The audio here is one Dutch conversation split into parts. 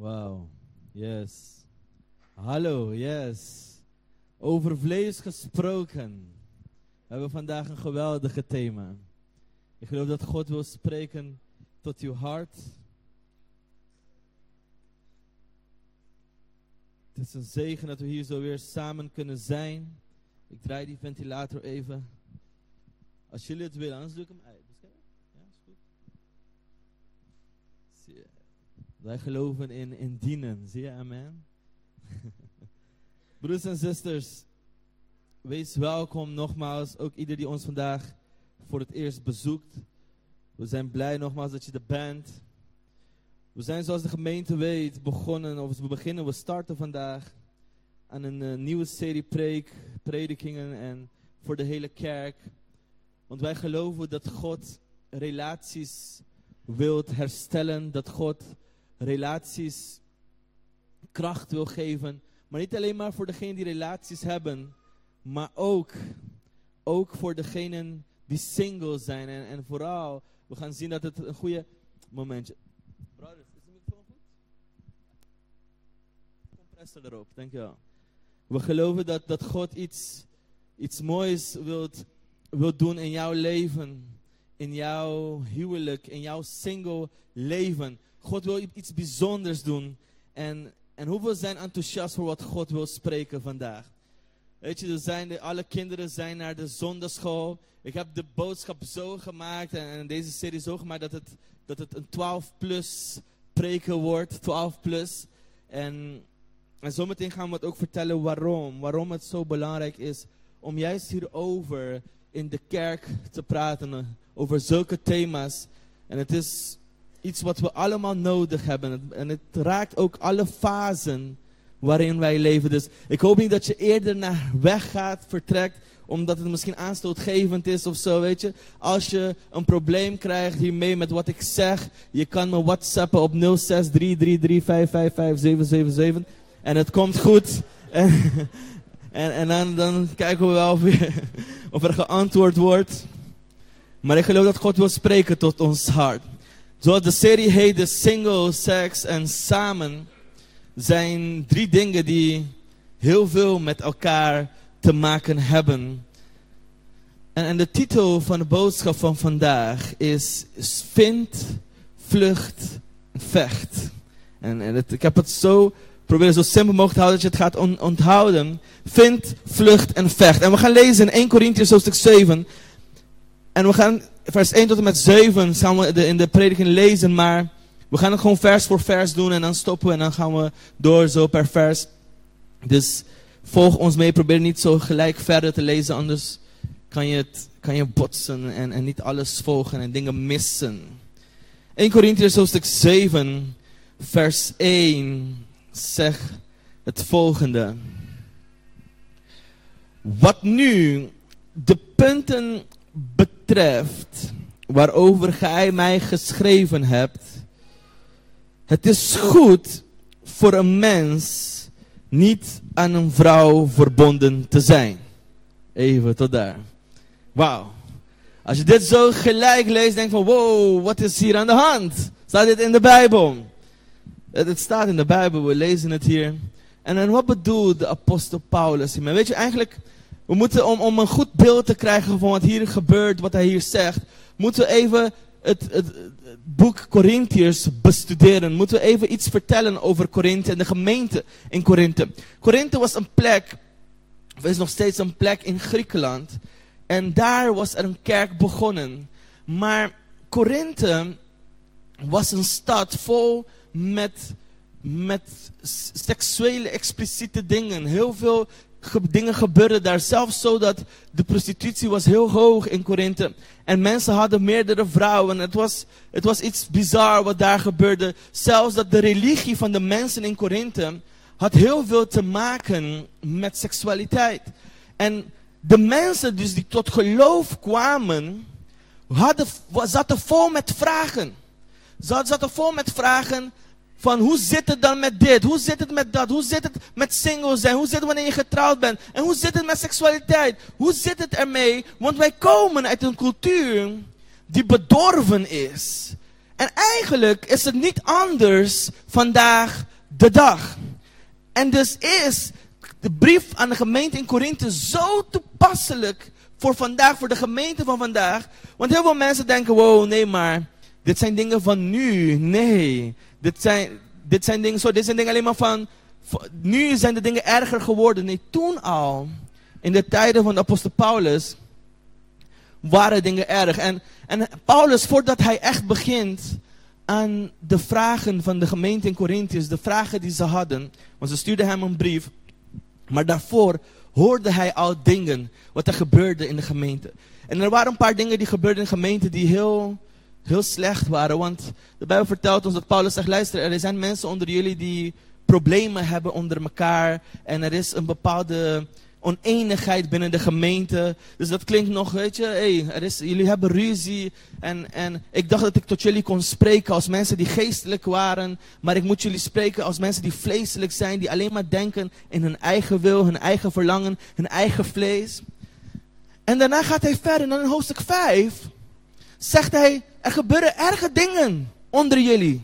Wauw, yes. Hallo, yes. Over vlees gesproken. We hebben vandaag een geweldige thema. Ik geloof dat God wil spreken tot uw hart. Het is een zegen dat we hier zo weer samen kunnen zijn. Ik draai die ventilator even. Als jullie het willen, anders doe ik hem uit. Ja, is goed. Zie je. Wij geloven in, in dienen. Zie je, amen. Broers en zusters, wees welkom nogmaals. Ook ieder die ons vandaag voor het eerst bezoekt. We zijn blij nogmaals dat je er bent. We zijn zoals de gemeente weet begonnen, of we beginnen, we starten vandaag aan een uh, nieuwe serie preek, predikingen en voor de hele kerk. Want wij geloven dat God relaties wilt herstellen, dat God relaties kracht wil geven. Maar niet alleen maar voor degenen die relaties hebben, maar ook, ook voor degenen die single zijn. En, en vooral, we gaan zien dat het een goede momentje. Brothers, is de microfoon goed? Compressor erop, dankjewel. We geloven dat, dat God iets, iets moois wilt, wilt doen in jouw leven. In jouw huwelijk, in jouw single leven. God wil iets bijzonders doen. En, en hoeveel zijn enthousiast voor wat God wil spreken vandaag? Weet je, er zijn de, alle kinderen zijn naar de zondagschool. Ik heb de boodschap zo gemaakt en, deze serie zo gemaakt dat het, dat het een 12 plus preken wordt. 12 plus. En, en zometeen gaan we het ook vertellen waarom. Waarom het zo belangrijk is om juist hierover in de kerk te praten. Over zulke thema's. En het is iets wat we allemaal nodig hebben. En het raakt ook alle fasen waarin wij leven. Dus ik hoop niet dat je eerder naar weg gaat, vertrekt, omdat het misschien aanstootgevend is of zo, weet je. Als je een probleem krijgt hiermee met wat ik zeg, je kan me whatsappen op 0633355577 en het komt goed. En, en, dan, kijken we wel of er geantwoord wordt. Maar ik geloof dat God wil spreken tot ons hart. Zoals de serie heet, de single, seks en samen zijn drie dingen die heel veel met elkaar te maken hebben. En, en de titel van de boodschap van vandaag is Vind, Vlucht, Vecht. En, en ik heb het zo proberen zo simpel mogelijk te houden dat je het gaat onthouden. Vind, vlucht en vecht. En we gaan lezen in 1 Corinthians hoofdstuk 7. En we gaan vers 1 tot en met 7 gaan we in de prediking lezen, maar we gaan het gewoon vers voor vers doen en dan stoppen we en dan gaan we door zo per vers. Dus volg ons mee, probeer niet zo gelijk verder te lezen, anders kan je, het, kan je botsen en, en niet alles volgen en dingen missen. 1 Corinthians hoofdstuk 7, vers 1 zegt het volgende. Wat nu de punten betreft waarover gij mij geschreven hebt, het is goed voor een mens niet aan een vrouw verbonden te zijn. Even tot daar. Wauw. Als je dit zo gelijk leest, denk van wow, wat is hier aan de hand? Staat dit in de Bijbel? Het staat in de Bijbel, we lezen het hier. En, en wat bedoelt de apostel Paulus hiermee? Weet je, eigenlijk, we moeten om, om een goed beeld te krijgen van wat hier gebeurt, wat hij hier zegt, moeten we even het, het, boek Corinthiërs bestuderen, moeten we even iets vertellen over Korinthe en de gemeente in Korinthe. Korinthe was een plek, of is nog steeds een plek in Griekenland. En daar was er een kerk begonnen. Maar Korinthe was een stad vol met, met seksuele expliciete dingen. Heel veel dingen gebeurden daar. Zelfs zo dat de prostitutie was heel hoog in Korinthe. En mensen hadden meerdere vrouwen. Het was, het was iets bizar wat daar gebeurde. Zelfs dat de religie van de mensen in Korinthe had heel veel te maken met seksualiteit. En de mensen dus die tot geloof kwamen, hadden, zaten vol met vragen. Ze zaten vol met vragen van hoe zit het dan met dit? Hoe zit het met dat? Hoe zit het met single zijn? Hoe zit het wanneer je getrouwd bent? En hoe zit het met seksualiteit? Hoe zit het ermee? Want wij komen uit een cultuur die bedorven is. En eigenlijk is het niet anders vandaag de dag. En dus is de brief aan de gemeente in Korinthe zo toepasselijk voor vandaag, voor de gemeente van vandaag. Want heel veel mensen denken, wow, nee maar, dit zijn dingen van nu. Nee, dit zijn, dit zijn dingen zo, dit zijn dingen alleen maar van, nu zijn de dingen erger geworden. Nee, toen al, in de tijden van de apostel Paulus, waren dingen erg. En, en Paulus, voordat hij echt begint aan de vragen van de gemeente in Corinthians, de vragen die ze hadden, want ze stuurden hem een brief, maar daarvoor hoorde hij al dingen wat er gebeurde in de gemeente. En er waren een paar dingen die gebeurden in de gemeente die heel, heel slecht waren. Want de Bijbel vertelt ons dat Paulus zegt, luister, er zijn mensen onder jullie die problemen hebben onder elkaar. En er is een bepaalde oneenigheid binnen de gemeente. Dus dat klinkt nog, weet je, hey, er is, jullie hebben ruzie. En, en ik dacht dat ik tot jullie kon spreken als mensen die geestelijk waren. Maar ik moet jullie spreken als mensen die vleeselijk zijn. Die alleen maar denken in hun eigen wil, hun eigen verlangen, hun eigen vlees. En daarna gaat hij verder. In hoofdstuk 5 zegt hij, er gebeuren erge dingen onder jullie.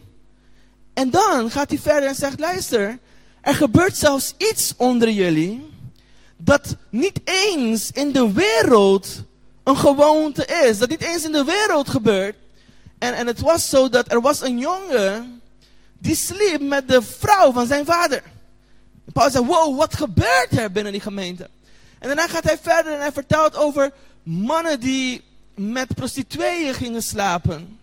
En dan gaat hij verder en zegt, luister, er gebeurt zelfs iets onder jullie dat niet eens in de wereld een gewoonte is. Dat niet eens in de wereld gebeurt. En, en het was zo dat er was een jongen die sliep met de vrouw van zijn vader. En Paulus zei, wow, wat gebeurt er binnen die gemeente? En daarna gaat hij verder en hij vertelt over mannen die met prostitueeën gingen slapen.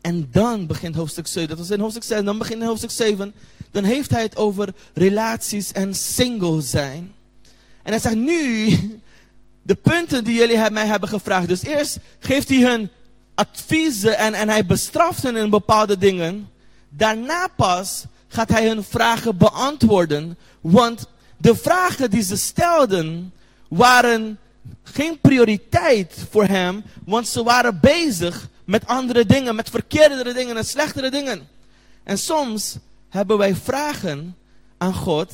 En dan begint hoofdstuk 7. Dat was in hoofdstuk 7. Dan begint in hoofdstuk 7. Dan heeft hij het over relaties en single zijn. En hij zegt nu, de punten die jullie mij hebben gevraagd. Dus eerst geeft hij hun adviezen en, en hij bestraft hen in bepaalde dingen. Daarna pas gaat hij hun vragen beantwoorden. Want de vragen die ze stelden waren geen prioriteit voor hem. Want ze waren bezig met andere dingen, met verkeerdere dingen en slechtere dingen. En soms hebben wij vragen aan God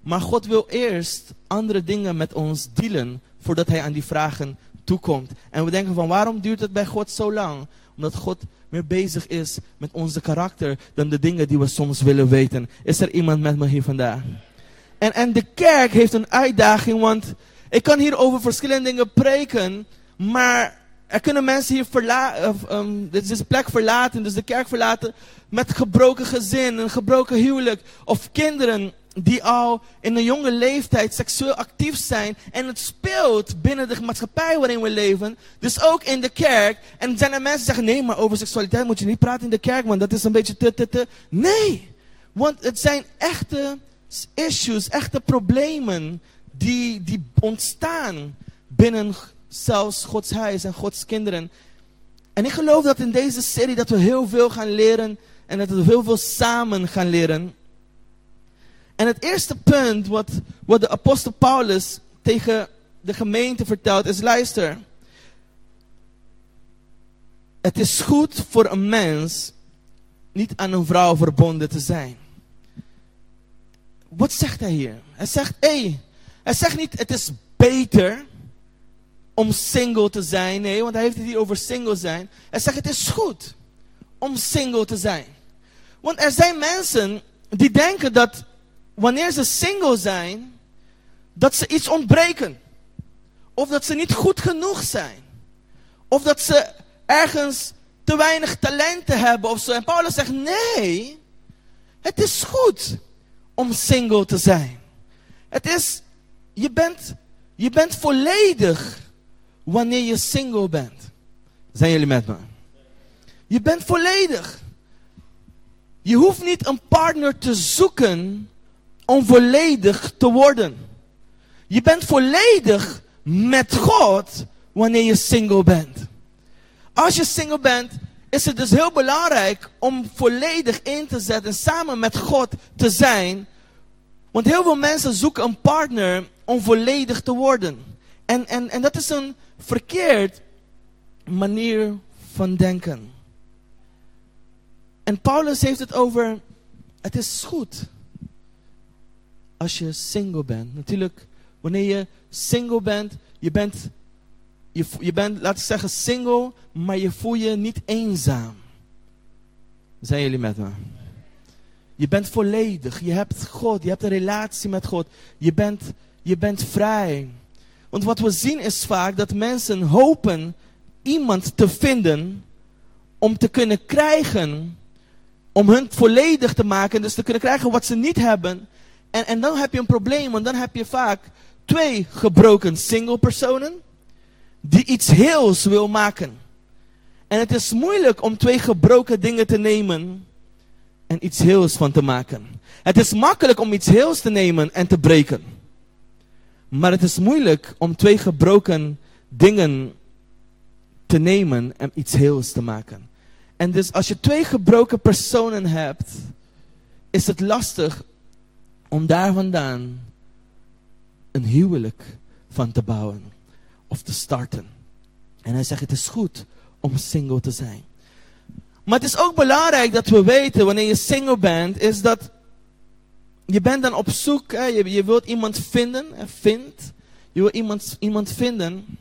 maar God wil eerst andere dingen met ons dealen voordat hij aan die vragen toekomt. En we denken van waarom duurt het bij God zo lang? Omdat God meer bezig is met onze karakter dan de dingen die we soms willen weten. Is er iemand met me hier vandaag? En, en de kerk heeft een uitdaging, want ik kan hier over verschillende dingen preken, maar er kunnen mensen hier verlaten, um, deze plek verlaten, dus de kerk verlaten, met gebroken gezin, een gebroken huwelijk, of kinderen die al in een jonge leeftijd seksueel actief zijn. En het speelt binnen de maatschappij waarin we leven. Dus ook in de kerk. En zijn er mensen die zeggen, nee, maar over seksualiteit moet je niet praten in de kerk, want dat is een beetje te, te, te. Nee, want het zijn echte issues, echte problemen die, die ontstaan binnen zelfs Gods huis en Gods kinderen. En ik geloof dat in deze serie dat we heel veel gaan leren en dat we heel veel samen gaan leren. En het eerste punt wat, wat de apostel Paulus tegen de gemeente vertelt is, luister. Het is goed voor een mens niet aan een vrouw verbonden te zijn. Wat zegt hij hier? Hij zegt, hé, hey, hij zegt niet het is beter om single te zijn. Nee, want hij heeft het hier over single zijn. Hij zegt het is goed om single te zijn. Want er zijn mensen die denken dat wanneer ze single zijn, dat ze iets ontbreken. Of dat ze niet goed genoeg zijn. Of dat ze ergens te weinig talenten hebben of zo. En Paulus zegt, nee, het is goed om single te zijn. Het is, je bent, je bent volledig wanneer je single bent. Zijn jullie met me? Je bent volledig. Je hoeft niet een partner te zoeken om volledig te worden. Je bent volledig met God wanneer je single bent. Als je single bent, is het dus heel belangrijk om volledig in te zetten, samen met God te zijn. Want heel veel mensen zoeken een partner om volledig te worden. En, en, en dat is een verkeerd manier van denken. En Paulus heeft het over, het is goed als je single bent. Natuurlijk, wanneer je single bent, je bent, je, je bent, laten we zeggen, single, maar je voelt je niet eenzaam. Zijn jullie met me? Je bent volledig. Je hebt God. Je hebt een relatie met God. Je bent, je bent vrij. Want wat we zien is vaak dat mensen hopen iemand te vinden om te kunnen krijgen, om hun volledig te maken, dus te kunnen krijgen wat ze niet hebben. En, en dan heb je een probleem, want dan heb je vaak twee gebroken single personen die iets heels wil maken. En het is moeilijk om twee gebroken dingen te nemen en iets heels van te maken. Het is makkelijk om iets heels te nemen en te breken. Maar het is moeilijk om twee gebroken dingen te nemen en iets heels te maken. En dus als je twee gebroken personen hebt, is het lastig om daar vandaan een huwelijk van te bouwen of te starten. En hij zegt: Het is goed om single te zijn. Maar het is ook belangrijk dat we weten, wanneer je single bent, is dat je bent dan op zoek, hè, je, je wilt iemand vinden, hè, vindt, je wilt iemand, iemand vinden.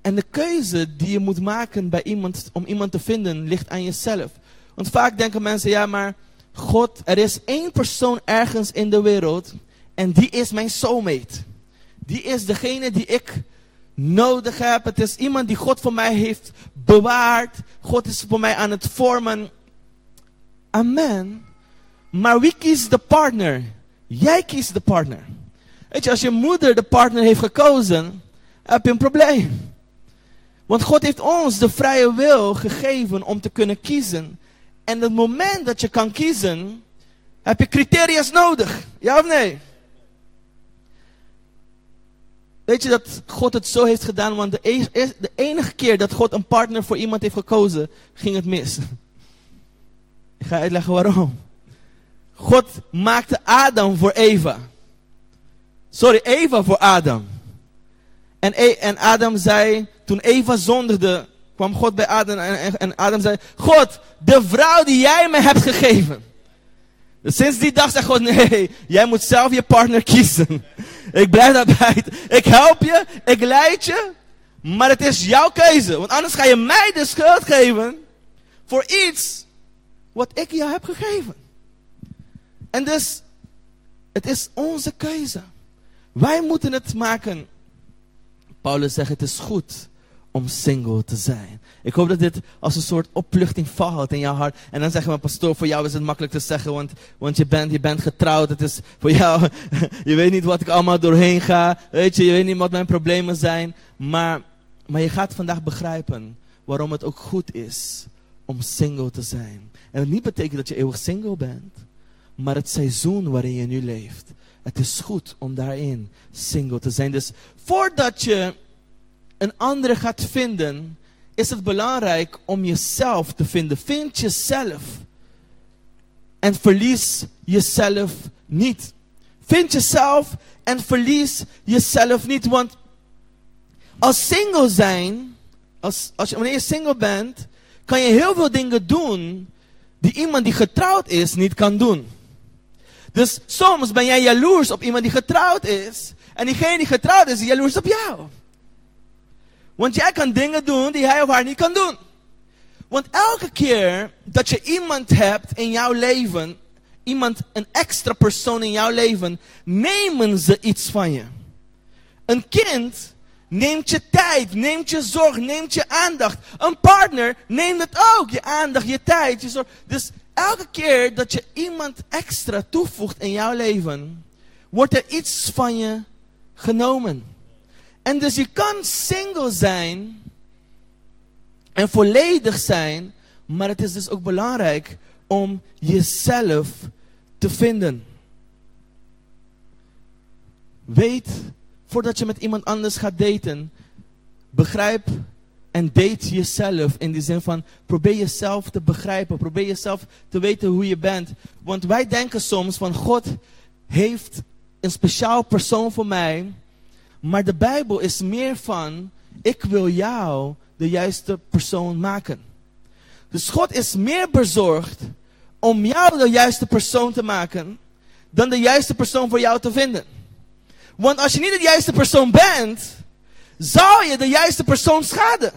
En de keuze die je moet maken bij iemand, om iemand te vinden, ligt aan jezelf. Want vaak denken mensen, ja maar God, er is één persoon ergens in de wereld en die is mijn soulmate. Die is degene die ik nodig heb. Het is iemand die God voor mij heeft bewaard. God is voor mij aan het vormen. Amen. Maar wie kiest de partner? Jij kiest de partner. Weet je, als je moeder de partner heeft gekozen, heb je een probleem. Want God heeft ons de vrije wil gegeven om te kunnen kiezen. En het moment dat je kan kiezen, heb je criteria's nodig. Ja of nee? Weet je dat God het zo heeft gedaan? Want de, e-, de enige keer dat God een partner voor iemand heeft gekozen, ging het mis. Ik ga uitleggen waarom. God maakte Adam voor Eva. Sorry, Eva voor Adam. En, e- en Adam zei, toen Eva zondigde, kwam God bij Adam en, en Adam zei, God, de vrouw die jij me hebt gegeven. Dus sinds die dag zei God, nee, jij moet zelf je partner kiezen. Ik blijf daarbij. Ik help je, ik leid je, maar het is jouw keuze. Want anders ga je mij de schuld geven voor iets wat ik jou heb gegeven. En dus, het is onze keuze. Wij moeten het maken. Paulus zegt, het is goed om single te zijn. Ik hoop dat dit als een soort opluchting valt in jouw hart. En dan zeggen we, pastoor, voor jou is het makkelijk te zeggen, want, want je, bent, je bent getrouwd. Het is voor jou, je weet niet wat ik allemaal doorheen ga. Weet je, je weet niet wat mijn problemen zijn. Maar, maar je gaat vandaag begrijpen waarom het ook goed is om single te zijn. En het niet betekent dat je eeuwig single bent, maar het seizoen waarin je nu leeft. Het is goed om daarin single te zijn. Dus voordat je een andere gaat vinden, is het belangrijk om jezelf te vinden. Vind jezelf. En verlies jezelf niet. Vind jezelf en verlies jezelf niet. Want als single zijn, als, als je, wanneer je single bent, kan je heel veel dingen doen die iemand die getrouwd is niet kan doen. Dus soms ben jij jaloers op iemand die getrouwd is. En diegene die getrouwd is, is jaloers op jou. Want jij kan dingen doen die hij of haar niet kan doen. Want elke keer dat je iemand hebt in jouw leven, iemand, een extra persoon in jouw leven, nemen ze iets van je. Een kind neemt je tijd, neemt je zorg, neemt je aandacht. Een partner neemt het ook, je aandacht, je tijd, je zorg. Dus elke keer dat je iemand extra toevoegt in jouw leven, wordt er iets van je genomen. En dus je kan single zijn en volledig zijn, maar het is dus ook belangrijk om jezelf te vinden. Weet, voordat je met iemand anders gaat daten, begrijp en date jezelf in die zin van probeer jezelf te begrijpen, probeer jezelf te weten hoe je bent. Want wij denken soms van God heeft een speciaal persoon voor mij maar de Bijbel is meer van, ik wil jou de juiste persoon maken. Dus God is meer bezorgd om jou de juiste persoon te maken, dan de juiste persoon voor jou te vinden. Want als je niet de juiste persoon bent, zal je de juiste persoon schaden.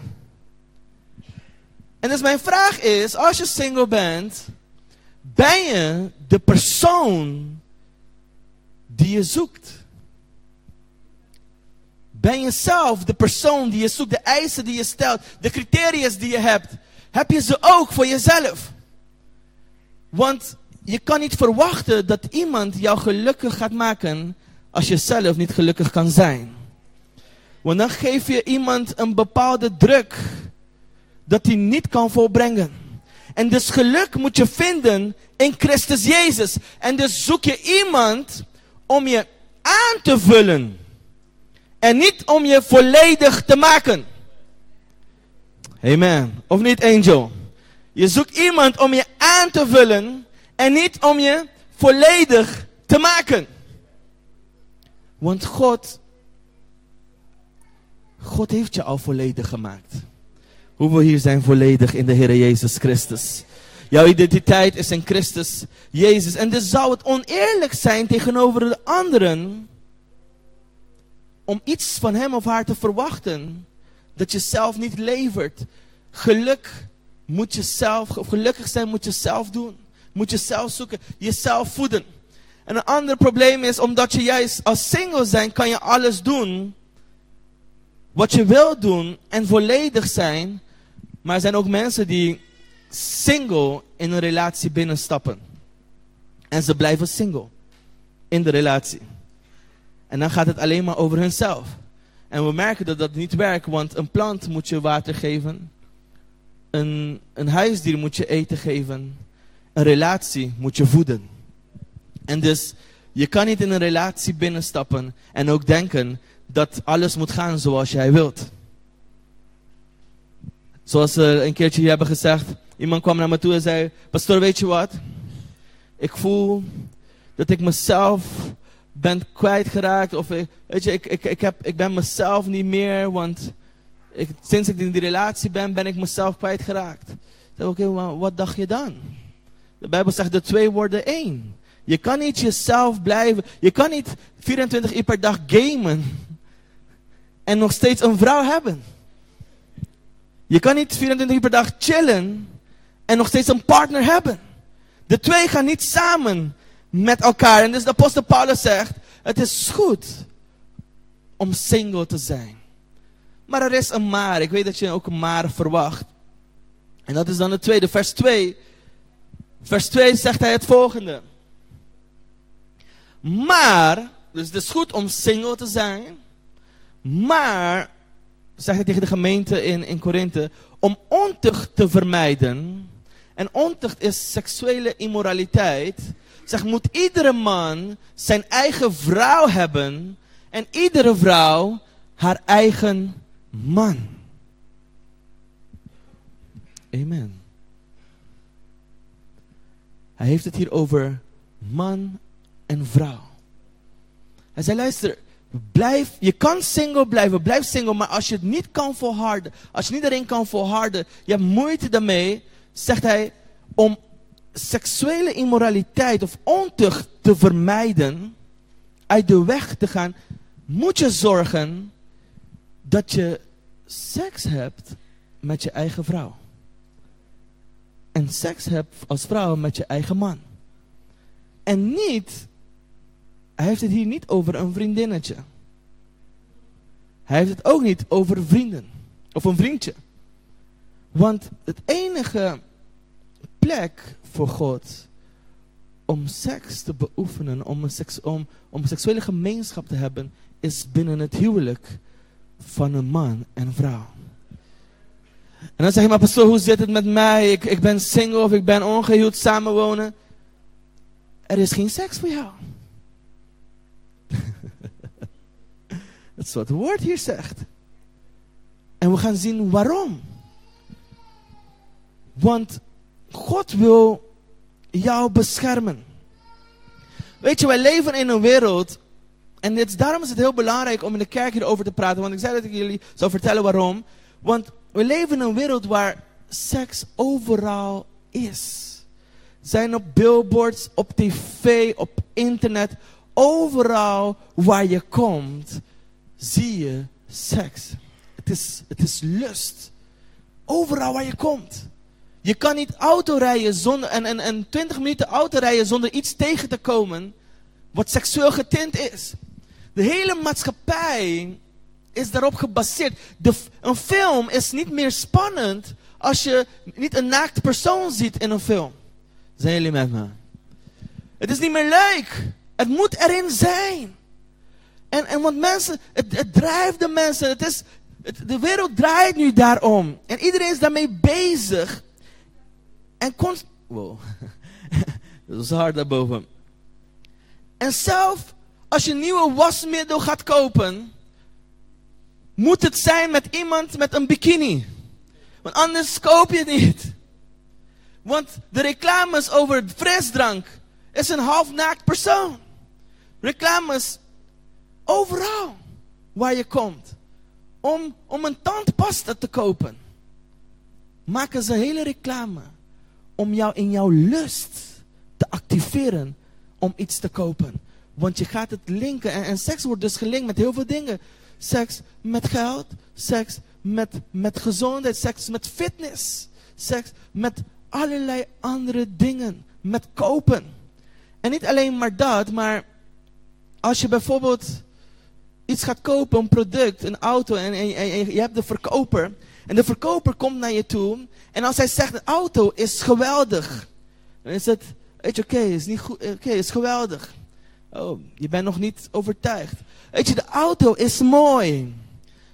En dus mijn vraag is, als je single bent, ben je de persoon die je zoekt? Ben je zelf de persoon die je zoekt, de eisen die je stelt, de criteria die je hebt? Heb je ze ook voor jezelf? Want je kan niet verwachten dat iemand jou gelukkig gaat maken als je zelf niet gelukkig kan zijn. Want dan geef je iemand een bepaalde druk dat hij niet kan volbrengen. En dus geluk moet je vinden in Christus Jezus. En dus zoek je iemand om je aan te vullen. En niet om je volledig te maken. Amen. Of niet, Angel? Je zoekt iemand om je aan te vullen en niet om je volledig te maken. Want God, God heeft je al volledig gemaakt. Hoeveel hier zijn volledig in de Heer Jezus Christus? Jouw identiteit is in Christus Jezus. En dus zou het oneerlijk zijn tegenover de anderen om iets van hem of haar te verwachten dat je zelf niet levert. Geluk moet je zelf, of gelukkig zijn moet je zelf doen. Moet je zelf zoeken, jezelf voeden. En een ander probleem is, omdat je juist als single zijn, kan je alles doen wat je wil doen en volledig zijn. Maar er zijn ook mensen die single in een relatie binnenstappen. En ze blijven single in de relatie. En dan gaat het alleen maar over hunzelf. En we merken dat dat niet werkt, want een plant moet je water geven. Een, een huisdier moet je eten geven. Een relatie moet je voeden. En dus, je kan niet in een relatie binnenstappen en ook denken dat alles moet gaan zoals jij wilt. Zoals we een keertje hier hebben gezegd, iemand kwam naar me toe en zei, pastoor weet je wat? Ik voel dat ik mezelf ben kwijtgeraakt. Of weet je, ik, ik, ik, heb, ik ben mezelf niet meer, want ik, sinds ik in die relatie ben, ben ik mezelf kwijtgeraakt. Ik zei, oké, okay, wat dacht je dan? De Bijbel zegt de twee worden één. Je kan niet jezelf blijven. Je kan niet 24 uur per dag gamen. En nog steeds een vrouw hebben. Je kan niet 24 uur per dag chillen. En nog steeds een partner hebben. De twee gaan niet samen met elkaar. En dus de apostel Paulus zegt, het is goed om single te zijn. Maar er is een maar. Ik weet dat je ook een maar verwacht. En dat is dan het tweede. Vers 2. Vers 2 zegt hij het volgende. Maar, dus het is goed om single te zijn. Maar, zegt hij tegen de gemeente in, in Korinthe, om ontucht te vermijden. En ontucht is seksuele immoraliteit. Zeg, moet iedere man zijn eigen vrouw hebben en iedere vrouw haar eigen man. Amen. Hij heeft het hier over man en vrouw. Hij zei, luister, blijf, je kan single blijven, blijf single, maar als je het niet kan volharden, als je niet erin kan volharden, je hebt moeite daarmee, zegt hij, om seksuele immoraliteit of ontucht te vermijden, uit de weg te gaan, moet je zorgen dat je seks hebt met je eigen vrouw. En seks hebt als vrouw met je eigen man. En niet, hij heeft het hier niet over een vriendinnetje. Hij heeft het ook niet over vrienden. Of een vriendje. Want het enige plek voor God om seks te beoefenen, om een, seks, om, om seksuele gemeenschap te hebben, is binnen het huwelijk van een man en vrouw. En dan zeg je, maar pastoor, hoe zit het met mij? Ik, ik ben single of ik ben ongehuwd, samenwonen. Er is geen seks voor jou. Dat is wat het woord hier zegt. En we gaan zien waarom. Want God wil jou beschermen. Weet je, wij leven in een wereld. En dit, daarom is het heel belangrijk om in de kerk hierover te praten. Want ik zei dat ik jullie zou vertellen waarom. Want we leven in een wereld waar seks overal is. Zijn op billboards, op tv, op internet. Overal waar je komt, zie je seks. Het is, het is lust. Overal waar je komt. Je kan niet auto rijden zonder, en, en, en 20 minuten auto rijden zonder iets tegen te komen wat seksueel getint is. De hele maatschappij is daarop gebaseerd. De, een film is niet meer spannend als je niet een naakt persoon ziet in een film. Zijn jullie met me? Het is niet meer leuk. Het moet erin zijn. En, en want mensen, het, drijft de mensen. Het is, de wereld draait nu daarom. En iedereen is daarmee bezig. En konst... Wow. Dat is hard daarboven. En zelf, als je nieuwe wasmiddel gaat kopen, moet het zijn met iemand met een bikini. Want anders koop je het niet. Want de reclames over frisdrank is een halfnaakt persoon. Reclames overal waar je komt. Om, om een tandpasta te kopen. Maken ze hele reclame. Om jou in jouw lust te activeren om iets te kopen. Want je gaat het linken. En, en seks wordt dus gelinkt met heel veel dingen. Seks met geld. Seks met, met gezondheid. Seks met fitness. Seks met allerlei andere dingen. Met kopen. En niet alleen maar dat, maar als je bijvoorbeeld iets gaat kopen, een product, een auto, en, en, je hebt de verkoper. En de verkoper komt naar je toe. En als hij zegt, de auto is geweldig. Dan is het, weet je, oké, is niet goed, oké, is geweldig. Oh, je bent nog niet overtuigd. Weet je, de auto is mooi.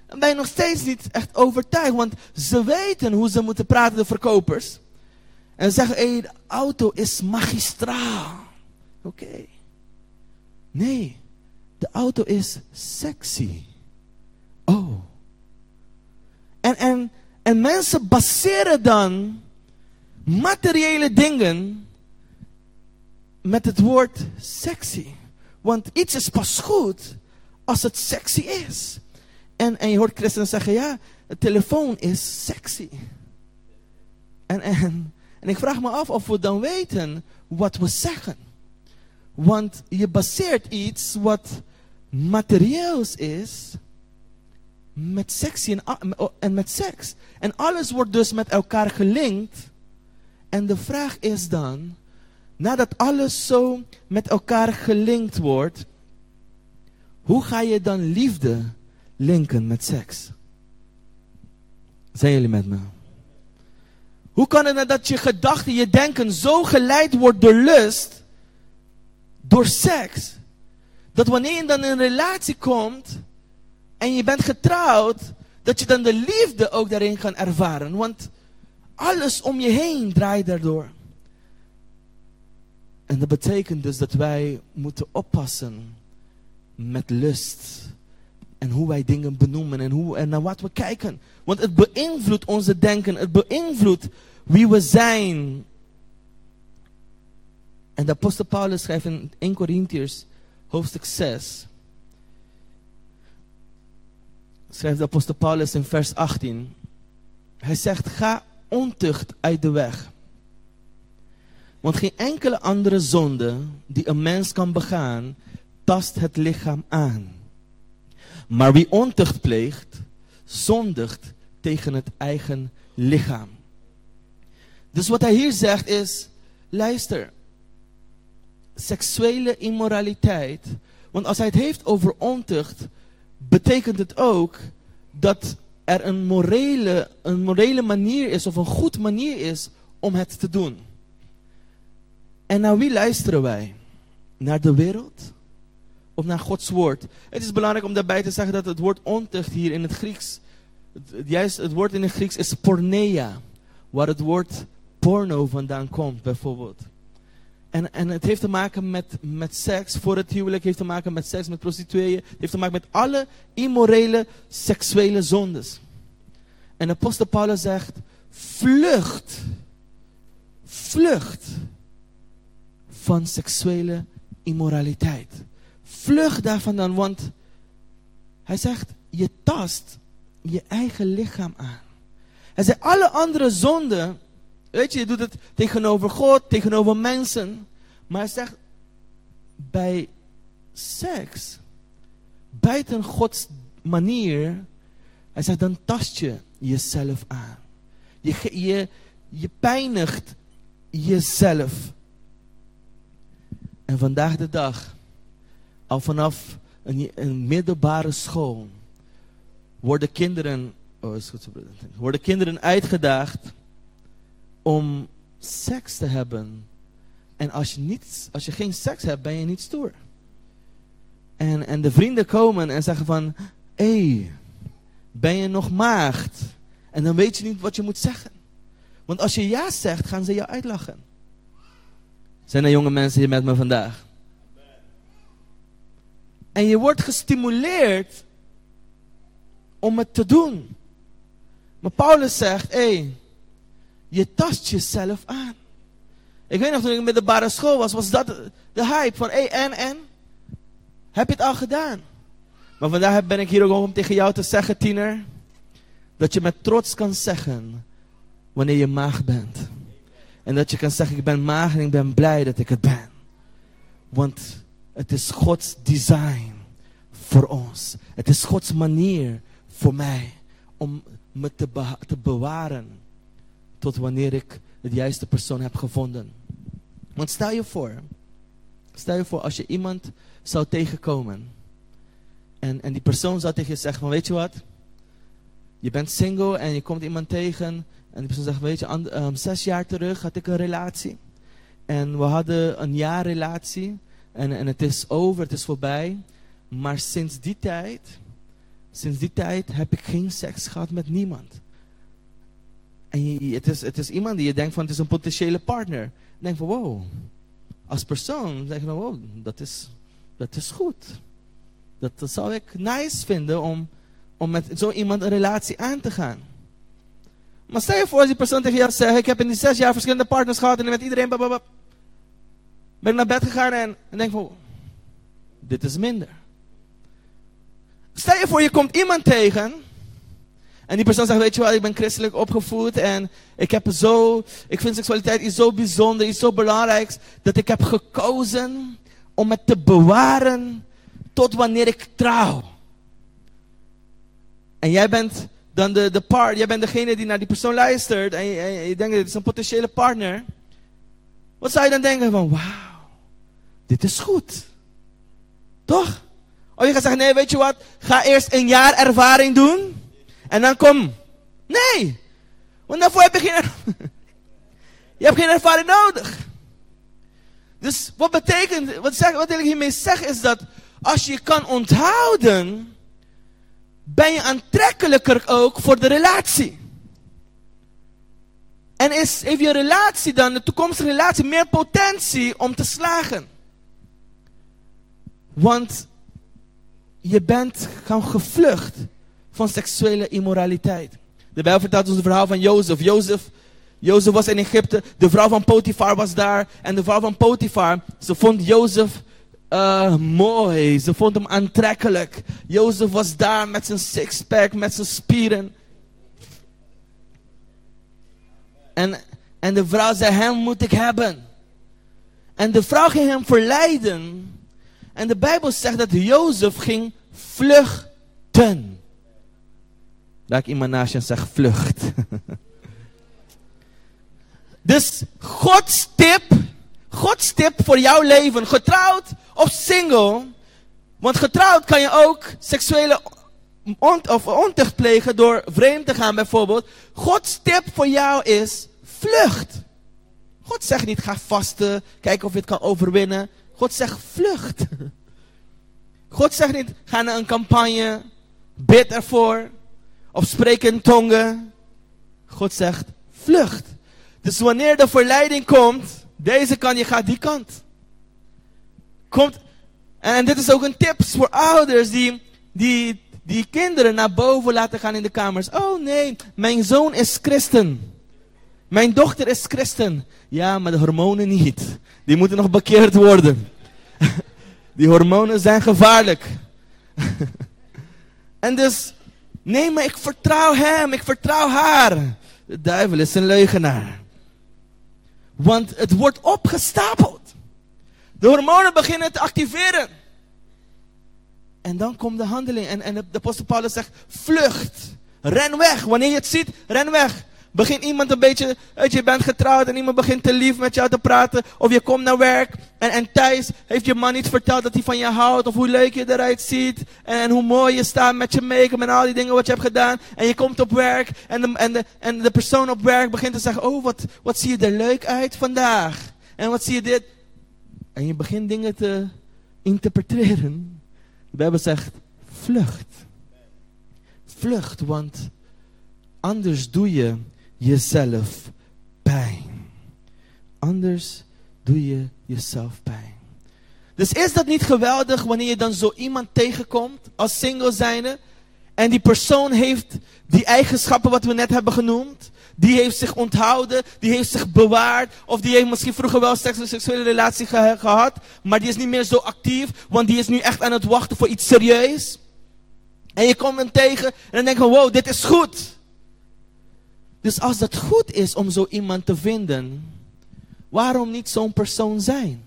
Dan ben je nog steeds niet echt overtuigd, want ze weten hoe ze moeten praten, de verkopers. En ze zeggen, hé, de auto is magistraal. Oké. Nee, de auto is sexy. Oh. En, en, en mensen baseren dan materiële dingen met het woord sexy. Want iets is pas goed als het sexy is. En, en je hoort christenen zeggen, ja, de telefoon is sexy. En, en, en ik vraag me af of we dan weten wat we zeggen. Want je baseert iets wat materieels is met en, en met seks. En alles wordt dus met elkaar gelinkt. En de vraag is dan, nadat alles zo met elkaar gelinkt wordt, hoe ga je dan liefde linken met seks? Zijn jullie met me? Hoe kan het nou dat je gedachten, je denken zo geleid wordt door lust, door seks, dat wanneer je dan in een relatie komt en je bent getrouwd, dat je dan de liefde ook daarin kan ervaren. Want alles om je heen draait daardoor. En dat betekent dus dat wij moeten oppassen met lust. En hoe wij dingen benoemen en, hoe, en naar wat we kijken. Want het beïnvloedt onze denken. Het beïnvloedt wie we zijn. En de apostel Paulus schrijft in 1 Corinthians hoofdstuk 6. Schrijft de apostel Paulus in vers 18. Hij zegt, ga ontucht uit de weg. Want geen enkele andere zonde die een mens kan begaan, tast het lichaam aan. Maar wie ontucht pleegt, zondigt tegen het eigen lichaam. Dus wat hij hier zegt is, luister, seksuele immoraliteit, want als hij het heeft over ontucht, betekent het ook dat er een morele, een morele manier is of een goed manier is om het te doen. En naar wie luisteren wij? Naar de wereld? Of naar Gods woord? Het is belangrijk om daarbij te zeggen dat het woord ontucht hier in het Grieks, juist het woord in het Grieks is porneia, waar het woord porno vandaan komt bijvoorbeeld. En, en het heeft te maken met, met seks. Voor het huwelijk heeft te maken met seks, met prostitueeën. Het heeft te maken met alle immorele seksuele zondes. En apostel Paulus zegt, vlucht. Vlucht van seksuele immoraliteit. Vlucht daarvan dan, want hij zegt, je tast je eigen lichaam aan. Hij zegt, alle andere zonden Weet je, je doet het tegenover God, tegenover mensen. Maar hij zegt, bij seks, buiten Gods manier, hij zegt, dan tast je jezelf aan. Je, je, Je pijnigt jezelf. En vandaag de dag, al vanaf een, middelbare school, worden kinderen, oh, is goed, worden kinderen uitgedaagd om seks te hebben. En als je, niet, als je geen seks hebt, ben je niet stoer. En, en de vrienden komen en zeggen van, hé, hey, ben je nog maagd? En dan weet je niet wat je moet zeggen. Want als je ja zegt, gaan ze jou uitlachen. Zijn er jonge mensen hier met me vandaag? En je wordt gestimuleerd om het te doen. Maar Paulus zegt, hé, hey, je tast jezelf aan. Ik weet nog toen ik in middelbare school was, was dat de hype van, hey, en, en? Heb je het al gedaan? Maar vandaag ben ik hier ook om tegen jou te zeggen, tiener, dat je met trots kan zeggen wanneer je maag bent. En dat je kan zeggen, ik ben maag en ik ben blij dat ik het ben. Want het is Gods design voor ons. Het is Gods manier voor mij om me te bewaren tot wanneer ik de juiste persoon heb gevonden. Want stel je voor, stel je voor als je iemand zou tegenkomen en, en die persoon zou tegen je zeggen van weet je wat, je bent single en je komt iemand tegen en die persoon zegt weet je, um, zes jaar terug had ik een relatie en we hadden een jaar relatie en, en het is over, het is voorbij, maar sinds die tijd, sinds die tijd heb ik geen seks gehad met niemand. En je, het, is, het is iemand die je denkt van het is een potentiële partner. Denk van wow, als persoon denk je van wow, dat is, dat is goed. Dat, zou ik nice vinden om, om met zo iemand een relatie aan te gaan. Maar stel je voor als die persoon tegen jou zegt, ik heb in die zes jaar verschillende partners gehad en met iedereen bababab. Ben ik naar bed gegaan en, en denk van, dit is minder. Stel je voor, je komt iemand tegen en die persoon zegt, weet je wel, ik ben christelijk opgevoed en ik heb zo, ik vind seksualiteit iets zo bijzonder, iets zo belangrijks, dat ik heb gekozen om het te bewaren tot wanneer ik trouw. En jij bent dan de, de part, jij bent degene die naar die persoon luistert en je, en je denkt, dit is een potentiële partner. Wat zou je dan denken van, wauw, dit is goed. Toch? Of je gaat zeggen, nee, weet je wat, ga eerst een jaar ervaring doen. En dan kom. Nee. Want daarvoor heb je geen, je hebt geen ervaring nodig. Dus wat betekent, wat, zeg, wat wil ik hiermee zeggen is dat als je kan onthouden, ben je aantrekkelijker ook voor de relatie. En is, heeft je relatie dan, de toekomstige relatie, meer potentie om te slagen. Want je bent gewoon gevlucht van seksuele immoraliteit. De Bijbel vertelt ons het verhaal van Jozef. Jozef. Jozef was in Egypte, de vrouw van Potifar was daar. En de vrouw van Potifar, ze vond Jozef uh, mooi. Ze vond hem aantrekkelijk. Jozef was daar met zijn sixpack, met zijn spieren. En, en de vrouw zei, hem moet ik hebben. En de vrouw ging hem verleiden. En de Bijbel zegt dat Jozef ging vluchten. Laat ik je en zeg vlucht. dus Gods tip, Gods tip voor jouw leven, getrouwd of single. Want getrouwd kan je ook seksuele of ontucht plegen door vreemd te gaan bijvoorbeeld. Gods tip voor jou is vlucht. God zegt niet ga vasten, kijken of je het kan overwinnen. God zegt vlucht. God zegt niet ga naar een campagne, bid ervoor. Of spreek in tongen. God zegt, vlucht. Dus wanneer de verleiding komt, deze kant, je gaat die kant. Komt, en dit is ook een tip voor ouders die, die, die kinderen naar boven laten gaan in de kamers. Oh nee, mijn zoon is christen. Mijn dochter is christen. Ja, maar de hormonen niet. Die moeten nog bekeerd worden. Die hormonen zijn gevaarlijk. en dus Nee, maar ik vertrouw hem, ik vertrouw haar. De duivel is een leugenaar. Want het wordt opgestapeld. De hormonen beginnen te activeren. En dan komt de handeling. En, en de, apostel Paulus zegt, vlucht. Ren weg. Wanneer je het ziet, ren weg. Begin iemand een beetje, weet je, je bent getrouwd en iemand begint te lief met jou te praten. Of je komt naar werk en, en thuis heeft je man niet verteld dat hij van je houdt. Of hoe leuk je eruit ziet. En, hoe mooi je staat met je make-up en al die dingen wat je hebt gedaan. En je komt op werk en de, en de, en de persoon op werk begint te zeggen, oh wat, wat zie je er leuk uit vandaag. En wat zie je dit. En je begint dingen te interpreteren. De Bijbel zegt, vlucht. Vlucht, want anders doe je jezelf pijn. Anders doe je jezelf pijn. Dus is dat niet geweldig wanneer je dan zo iemand tegenkomt als single zijnde en die persoon heeft die eigenschappen wat we net hebben genoemd. Die heeft zich onthouden, die heeft zich bewaard. Of die heeft misschien vroeger wel een seksuele relatie gehad. Maar die is niet meer zo actief, want die is nu echt aan het wachten voor iets serieus. En je komt hem tegen en dan denk je, wow, dit is goed. Dus als dat goed is om zo iemand te vinden, waarom niet zo'n persoon zijn?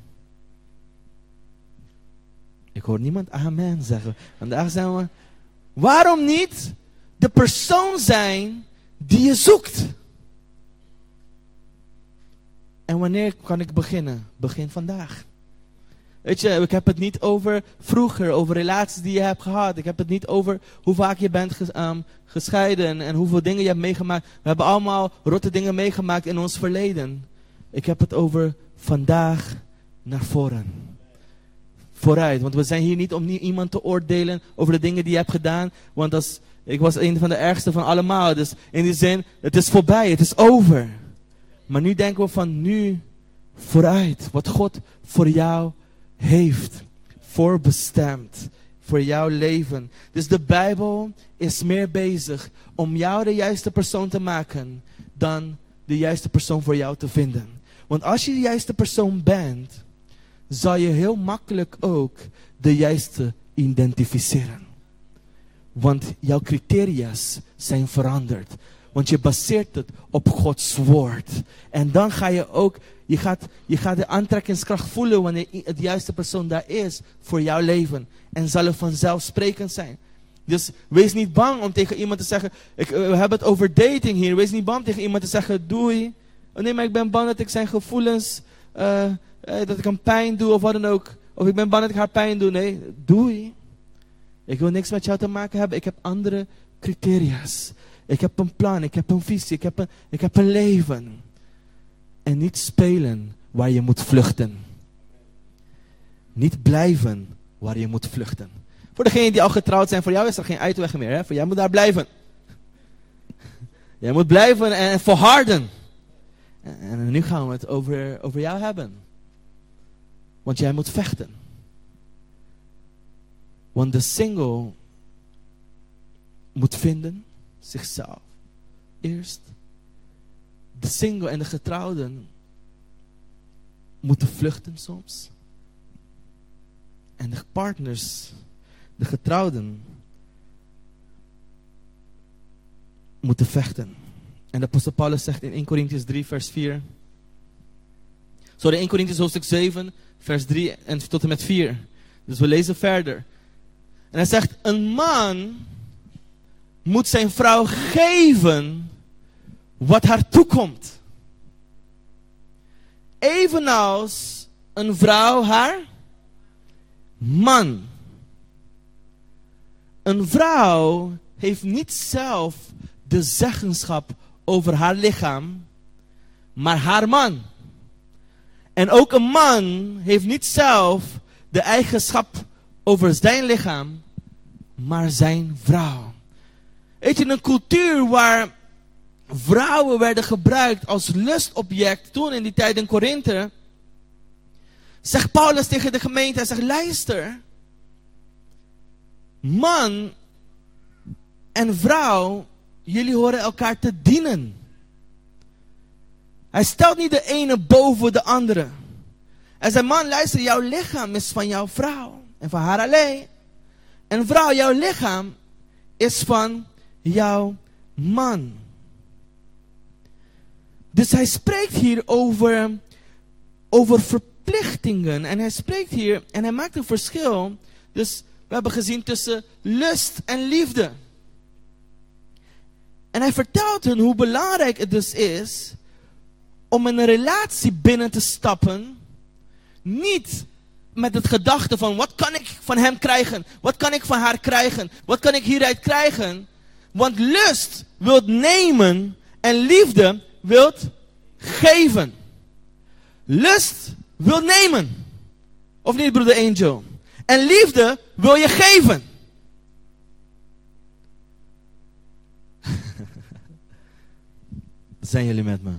Ik hoor niemand amen zeggen. Vandaag zijn we. Waarom niet de persoon zijn die je zoekt? En wanneer kan ik beginnen? Begin vandaag. Weet je, ik heb het niet over vroeger, over relaties die je hebt gehad. Ik heb het niet over hoe vaak je bent ehm, gescheiden en hoeveel dingen je hebt meegemaakt. We hebben allemaal rotte dingen meegemaakt in ons verleden. Ik heb het over vandaag naar voren. Vooruit, want we zijn hier niet om iemand te oordelen over de dingen die je hebt gedaan. Want als, ik was een van de ergste van allemaal. Dus in die zin, het is voorbij, het is over. Maar nu denken we van nu vooruit. Wat God voor jou heeft voorbestemd voor jouw leven. Dus de Bijbel is meer bezig om jou de juiste persoon te maken dan de juiste persoon voor jou te vinden. Want als je de juiste persoon bent, zal je heel makkelijk ook de juiste identificeren. Want jouw criteria's zijn veranderd. Want je baseert het op Gods woord. En dan ga je ook, je gaat, je gaat de aantrekkingskracht voelen wanneer het juiste persoon daar is voor jouw leven. En zal er vanzelfsprekend zijn. Dus wees niet bang om tegen iemand te zeggen, ik, we hebben het over dating hier. Wees niet bang tegen iemand te zeggen, doei. Oh nee, maar ik ben bang dat ik zijn gevoelens, uh, dat ik hem pijn doe of wat dan ook. Of ik ben bang dat ik haar pijn doe. Nee, doei. Ik wil niks met jou te maken hebben. Ik heb andere criteria's. Ik heb een plan, ik heb een visie, ik heb ik heb een leven. En niet spelen waar je moet vluchten. Niet blijven waar je moet vluchten. Voor degenen die al getrouwd zijn, voor jou is er geen uitweg meer. Hè? Voor jij moet daar blijven. Jij moet blijven en volharden. En, nu gaan we het over, over jou hebben. Want jij moet vechten. Want de single moet vinden zichzelf. Eerst de single en de getrouwden moeten vluchten soms. En de partners, de getrouwden, moeten vechten. En de apostel Paulus zegt in 1 Corinthians 3 vers 4. Sorry, 1 Corinthians hoofdstuk 7 vers 3 en tot en met 4. Dus we lezen verder. En hij zegt, een man moet zijn vrouw geven wat haar toekomt. Evenals een vrouw haar man. Een vrouw heeft niet zelf de zeggenschap over haar lichaam, maar haar man. En ook een man heeft niet zelf de eigenschap over zijn lichaam, maar zijn vrouw. Weet je, een cultuur waar vrouwen werden gebruikt als lustobject, toen in die tijd in Korinthe, zegt Paulus tegen de gemeente, hij zegt, luister, man en vrouw, jullie horen elkaar te dienen. Hij stelt niet de ene boven de andere. Hij zegt, man, luister, jouw lichaam is van jouw vrouw. En van haar alleen. En vrouw, jouw lichaam is van jouw man. Dus hij spreekt hier over, over verplichtingen. En hij spreekt hier en hij maakt een verschil. Dus we hebben gezien tussen lust en liefde. En hij vertelt hun hoe belangrijk het dus is om in een relatie binnen te stappen. Niet met het gedachte van wat kan ik van hem krijgen? Wat kan ik van haar krijgen? Wat kan ik hieruit krijgen? Want lust wilt nemen en liefde wilt geven. Lust wil nemen. Of niet, broeder Angel? En liefde wil je geven. Zijn jullie met me?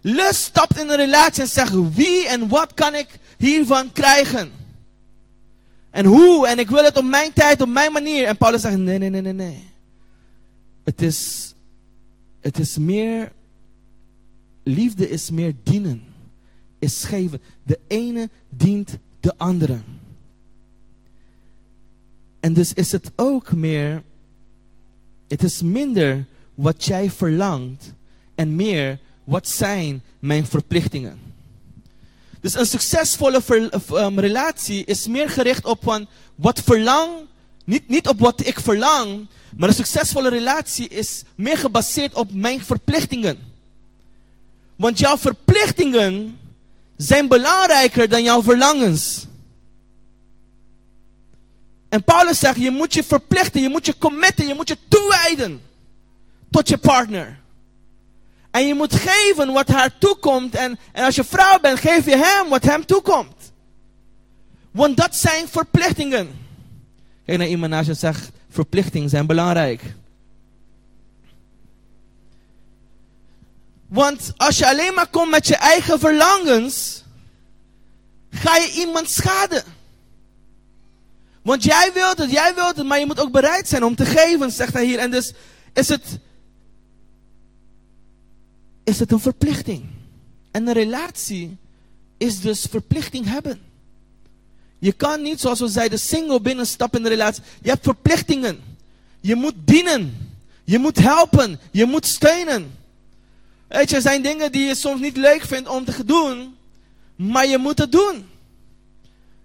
Lust stapt in een relatie en zegt wie en wat kan ik hiervan krijgen? En hoe? En ik wil het op mijn tijd, op mijn manier. En Paulus zegt nee, nee, nee, nee, nee. Het is, het is meer, liefde is meer dienen. Is geven. De ene dient de andere. En dus is het ook meer, het is minder wat jij verlangt en meer wat zijn mijn verplichtingen. Dus een succesvolle um, relatie is meer gericht op wat verlang, niet, niet op wat ik verlang, maar een succesvolle relatie is meer gebaseerd op mijn verplichtingen. Want jouw verplichtingen zijn belangrijker dan jouw verlangens. En Paulus zegt, je moet je verplichten, je moet je committen, je moet je toewijden tot je partner. En je moet geven wat haar toekomt. En, en als je vrouw bent, geef je hem wat hem toekomt. Want dat zijn verplichtingen. Kijk naar iemand naast je zegt, verplichtingen zijn belangrijk. Want als je alleen maar komt met je eigen verlangens, ga je iemand schaden. Want jij wilt het, jij wilt het, maar je moet ook bereid zijn om te geven, zegt hij hier. En dus is het, is het een verplichting. En een relatie is dus verplichting hebben. Je kan niet, zoals we zeiden, single binnenstappen in de relatie. Je hebt verplichtingen. Je moet dienen. Je moet helpen. Je moet steunen. Weet je, er zijn dingen die je soms niet leuk vindt om te doen. Maar je moet het doen.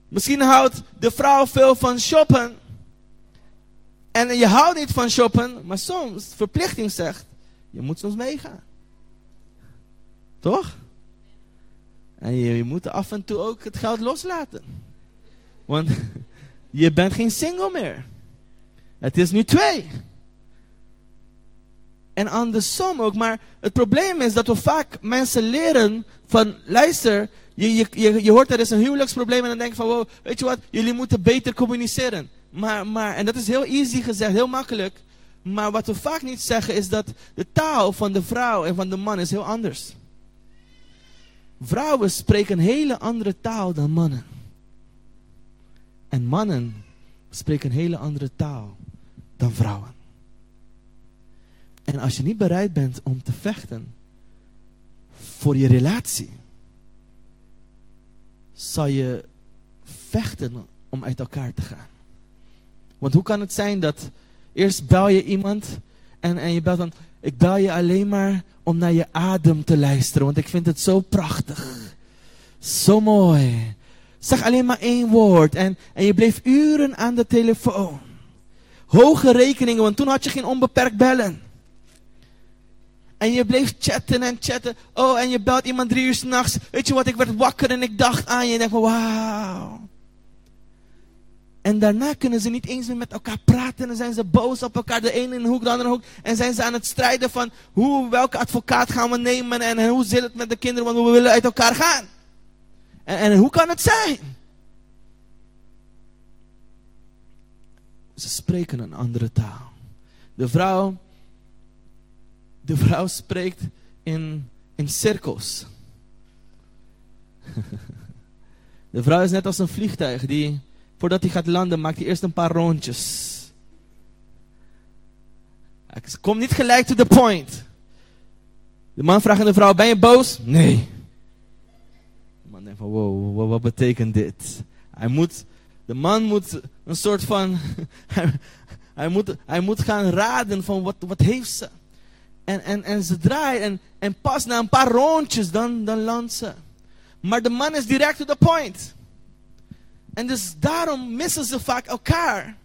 Misschien houdt de vrouw veel van shoppen. En je houdt niet van shoppen. Maar soms, verplichting zegt, je moet soms meegaan. Toch? En je, je moet af en toe ook het geld loslaten. Want je bent geen single meer. Het is nu twee. En andersom ook. Maar het probleem is dat we vaak mensen leren van, luister, je, je, je, je hoort er is een huwelijksprobleem en dan denk je van, wow, weet je wat, jullie moeten beter communiceren. Maar, maar, en dat is heel easy gezegd, heel makkelijk. Maar wat we vaak niet zeggen is dat de taal van de vrouw en van de man is heel anders. Vrouwen spreken een hele andere taal dan mannen. En mannen spreken een hele andere taal dan vrouwen. En als je niet bereid bent om te vechten voor je relatie, zal je vechten om uit elkaar te gaan. Want hoe kan het zijn dat eerst bel je iemand en, en je belt dan, ik bel je alleen maar om naar je adem te luisteren, want ik vind het zo prachtig. Zo mooi. Zeg alleen maar één woord en, en je bleef uren aan de telefoon. Hoge rekeningen, want toen had je geen onbeperkt bellen. En je bleef chatten en chatten. Oh, en je belt iemand drie uur s'nachts. Weet je wat, ik werd wakker en ik dacht aan je. En ik dacht, wauw. En daarna kunnen ze niet eens meer met elkaar praten. En zijn ze boos op elkaar. De ene in de hoek, de andere in hoek. En zijn ze aan het strijden van hoe, welke advocaat gaan we nemen. En, en hoe zit het met de kinderen, want we willen uit elkaar gaan. En, en hoe kan het zijn? Ze spreken een andere taal. De vrouw de vrouw spreekt in, in cirkels. De vrouw is net als een vliegtuig die, voordat hij gaat landen, maakt hij eerst een paar rondjes. Kom niet gelijk to the point. De man vraagt aan de vrouw, ben je boos? Nee. Van, wow, wat betekent dit? Hij moet, de man moet een soort van, hij, moet, hij moet gaan raden van, wat, wat heeft ze? En, en, en ze draait en, en pas na een paar rondjes, dan, dan landt ze. Maar de man is direct to the point. En dus daarom missen ze vaak elkaar.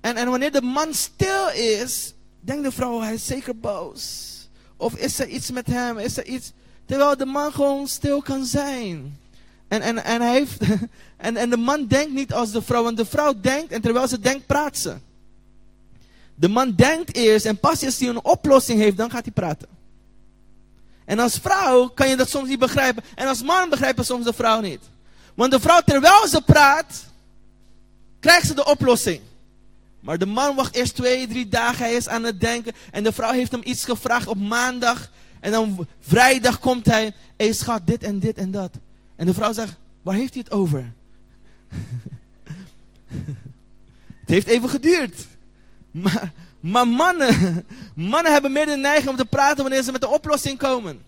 En, en wanneer de man stil is, denkt de vrouw, hij is zeker boos. Of is er iets met hem? Is er iets... Terwijl de man gewoon stil kan zijn. En, en, en, hij heeft, en, en de man denkt niet als de vrouw. En de vrouw denkt, en terwijl ze denkt, praat ze. De man denkt eerst, en pas als hij een oplossing heeft, dan gaat hij praten. En als vrouw kan je dat soms niet begrijpen. En als man begrijpt soms de vrouw niet. Want de vrouw, terwijl ze praat, krijgt ze de oplossing. Maar de man wacht eerst twee, drie dagen. Hij is aan het denken. En de vrouw heeft hem iets gevraagd op maandag. En dan vrijdag komt hij. Hé schat, dit en dit en dat. En de vrouw zegt, waar heeft hij het over? het heeft even geduurd. Maar, maar mannen, mannen hebben meer de neiging om te praten wanneer ze met de oplossing komen.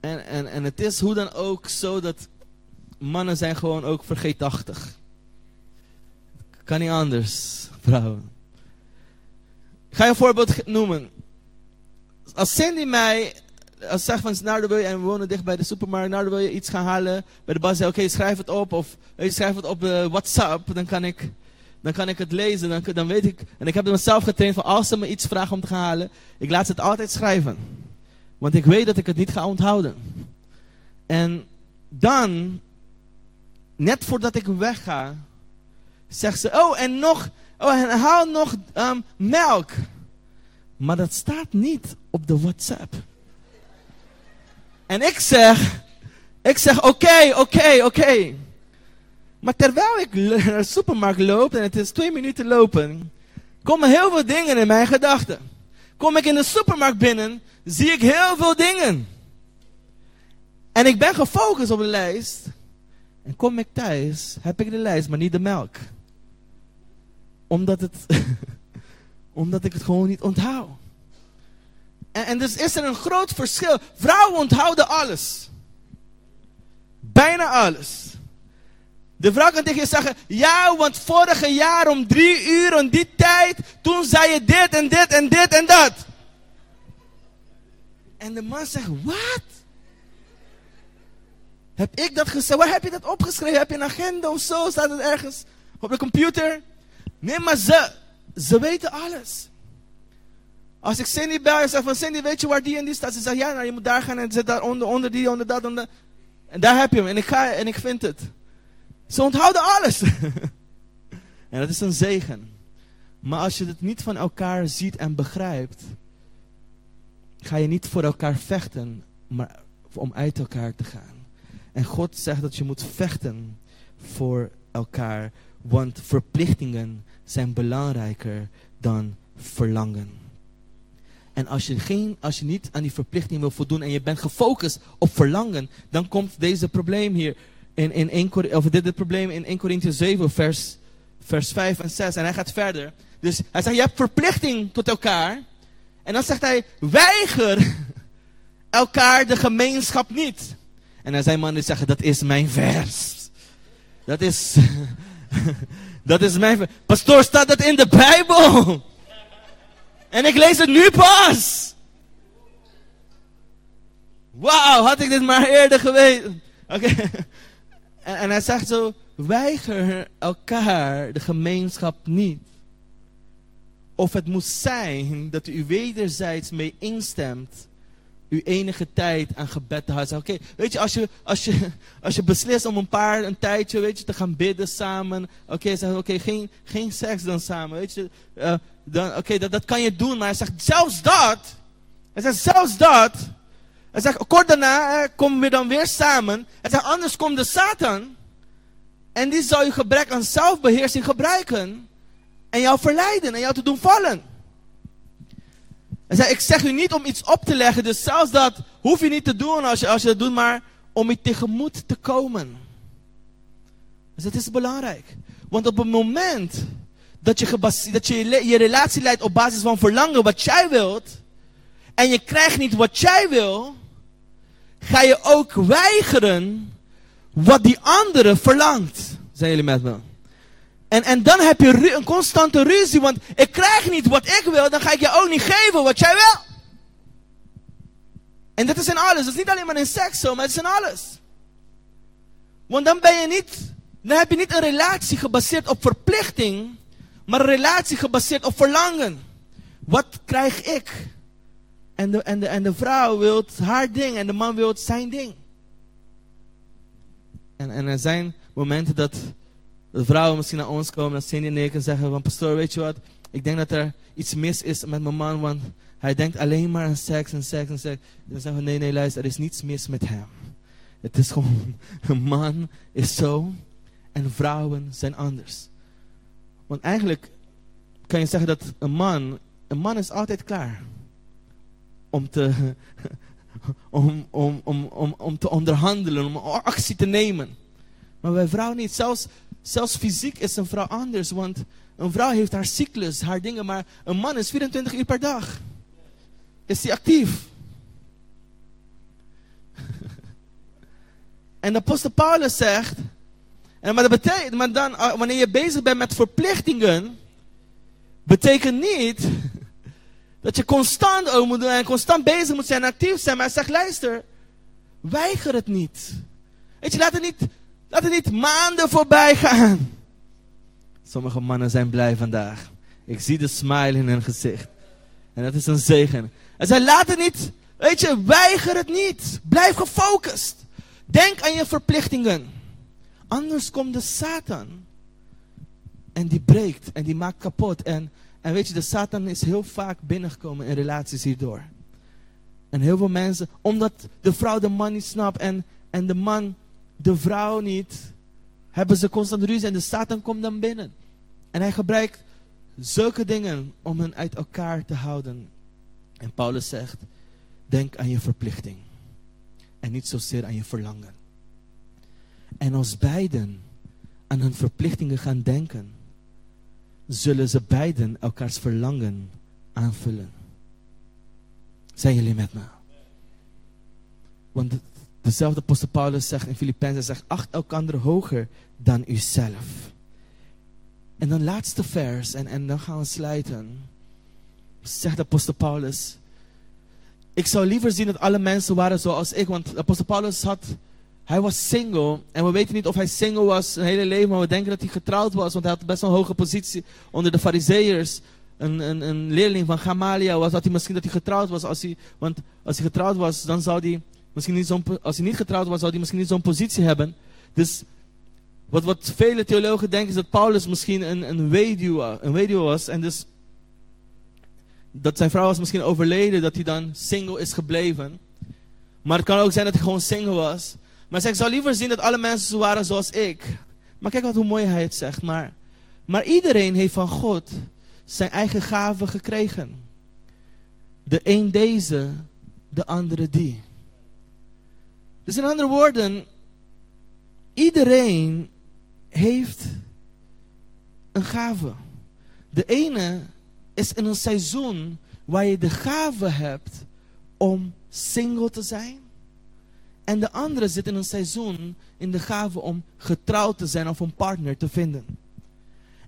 En, en, en het is hoe dan ook zo dat mannen zijn gewoon ook vergeetachtig. Kan niet anders, vrouwen. Ik ga je een voorbeeld noemen. Als Cindy mij als zegt van nou wil je, en we wonen dicht bij de supermarkt, nou wil je iets gaan halen. Bij de zei oké schrijf het op of schrijf het op uh, WhatsApp. Dan kan ik, dan kan ik het lezen. Dan, dan weet ik, en ik heb mezelf getraind van als ze me iets vragen om te gaan halen. Ik laat ze het altijd schrijven. Want ik weet dat ik het niet ga onthouden. En dan, net voordat ik wegga, zegt ze, oh en nog, oh en haal nog um, melk. Maar dat staat niet op de WhatsApp. En ik zeg, ik zeg oké, oké, oké. Maar terwijl ik naar de supermarkt loop en het is twee minuten lopen, komen heel veel dingen in mijn gedachten. Kom ik in de supermarkt binnen, zie ik heel veel dingen. En ik ben gefocust op de lijst. En kom ik thuis, heb ik de lijst, maar niet de melk. Omdat, het omdat ik het gewoon niet onthoud. En, en dus is er een groot verschil. Vrouwen onthouden alles. Bijna alles. De vrouw kan tegen je zeggen, ja, want vorige jaar om drie uur om die tijd, toen zei je dit en dit en dit en dat. En de man zegt, wat? Heb ik dat gezegd? Waar heb je dat opgeschreven? Heb je een agenda of zo? Staat het ergens op de computer? Nee, maar ze, ze weten alles. Als ik Cindy bel en zeg van Cindy, weet je waar die en die staat? Ze zegt ja, nou, je moet daar gaan en zit daar onder, onder die, onder dat, onder. En daar heb je hem. En ik ga en ik vind het. Ze onthouden alles. en dat is een zegen. Maar als je het niet van elkaar ziet en begrijpt, ga je niet voor elkaar vechten, maar om uit elkaar te gaan. En God zegt dat je moet vechten voor elkaar, want verplichtingen zijn belangrijker dan verlangen. En als je, geen, als je niet aan die verplichting wil voldoen en je bent gefocust op verlangen, dan komt deze probleem hier in, in 1, of dit, dit probleem in 1 Korinthe 7, vers, vers 5 en 6. En hij gaat verder. Dus hij zegt, je hebt verplichting tot elkaar. En dan zegt hij, weiger elkaar de gemeenschap niet. En dan zijn mannen die zeggen, dat is mijn vers. Dat is, dat is mijn. Pastoor, staat dat in de Bijbel? En ik lees het nu pas. Wauw, had ik dit maar eerder geweten. Oké. En, en hij zegt zo, weiger elkaar de gemeenschap niet. Of het moet zijn dat u wederzijds mee instemt u enige tijd aan gebed te houden. Oké, weet je als, je, als, je, als je beslist om een paar, een tijdje, weet je, te gaan bidden samen. Oké, oké, geen, geen seks dan samen, weet je. Uh, dan, oké, dat, dat kan je doen, maar hij zegt, zelfs dat. Hij zegt, zelfs dat. Hij zegt, kort daarna eh, komen we dan weer samen. Hij zegt, anders komt de Satan. En die zal je gebrek aan zelfbeheersing gebruiken. En jou verleiden en jou te doen vallen. Hij zei, ik zeg u niet om iets op te leggen, dus zelfs dat hoef je niet te doen als je, als je dat doet, maar om je tegemoet te komen. Dus dat is belangrijk. Want op het moment dat je, dat je je relatie leidt op basis van verlangen wat jij wilt, en je krijgt niet wat jij wil, ga je ook weigeren wat die andere verlangt. Zijn jullie met me? En, en dan heb je een constante ruzie, want ik krijg niet wat ik wil, dan ga ik je ook niet geven wat jij wil. En dat is in alles. Dat is niet alleen maar in seks zo, maar het is in alles. Want dan ben je niet, dan heb je niet een relatie gebaseerd op verplichting, Maar een relatie gebaseerd op verlangen. Wat krijg ik? En de, en de, en de vrouw wil haar ding en de man wil zijn ding. En, en er zijn momenten dat de vrouwen misschien naar ons komen, dat Cindy en ik en zeggen van pastoor, weet je wat? Ik denk dat er iets mis is met mijn man, want hij denkt alleen maar aan seks en seks en seks. Dan zeggen we, nee, nee, luister, er is niets mis met hem. Het is gewoon, een man is zo en vrouwen zijn anders. Want eigenlijk kan je zeggen dat een man, een man is altijd klaar om te, om, om, om, om, om te onderhandelen, om actie te nemen. Maar bij vrouwen niet. Zelfs, zelfs fysiek is een vrouw anders. Want een vrouw heeft haar cyclus, haar dingen. Maar een man is 24 uur per dag. Is hij actief? en de apostel Paulus zegt. En maar dat betekent, maar dan, ah, wanneer je bezig bent met verplichtingen. Betekent niet dat je constant moet doen en constant bezig moet zijn en actief zijn. Maar hij zegt, luister, weiger het niet. Weet je, laat het niet, laat het niet maanden voorbij gaan. Sommige mannen zijn blij vandaag. Ik zie de smile in hun gezicht. En dat is een zegen. En zij laten niet, weet je, weiger het niet. Blijf gefocust. Denk aan je verplichtingen. Anders komt de Satan. En die breekt en die maakt kapot. En en weet je, de Satan is heel vaak binnengekomen in relaties hierdoor. En heel veel mensen, omdat de vrouw de man niet snapt en, en de man de vrouw niet, hebben ze constant ruzie en de Satan komt dan binnen. En hij gebruikt zulke dingen om hen uit elkaar te houden. En Paulus zegt, denk aan je verplichting. En niet zozeer aan je verlangen. En als beiden aan hun verplichtingen gaan denken, zullen ze beiden elkaars verlangen aanvullen. Zijn jullie met me? Want dezelfde apostel Paulus zegt in Filippenzen, zegt, acht elkander hoger dan uzelf. En dan laatste vers, en, en dan gaan we sluiten. Zegt de apostel Paulus, ik zou liever zien dat alle mensen waren zoals ik, want apostel Paulus had hij was single. En we weten niet of hij single was zijn hele leven. Maar we denken dat hij getrouwd was. Want hij had best wel een hoge positie onder de fariseërs. Een, een, een leerling van Gamaliel was. Dat hij misschien dat hij getrouwd was. Als hij, want als hij getrouwd was, dan zou hij misschien niet zo'n... Als hij niet getrouwd was, zou hij misschien niet zo'n positie hebben. Dus wat, wat vele theologen denken is dat Paulus misschien een, een, weduwe, een weduwe was. En dus dat zijn vrouw was misschien overleden. Dat hij dan single is gebleven. Maar het kan ook zijn dat hij gewoon single was. Maar zeg, ik zou liever zien dat alle mensen zo waren zoals ik. Maar kijk wat hoe mooi hij het zegt. Maar, maar iedereen heeft van God zijn eigen gaven gekregen. De een deze, de andere die. Dus in andere woorden, iedereen heeft een gave. De ene is in een seizoen waar je de gave hebt om single te zijn. En de andere zit in een seizoen in de gave om getrouwd te zijn of een partner te vinden.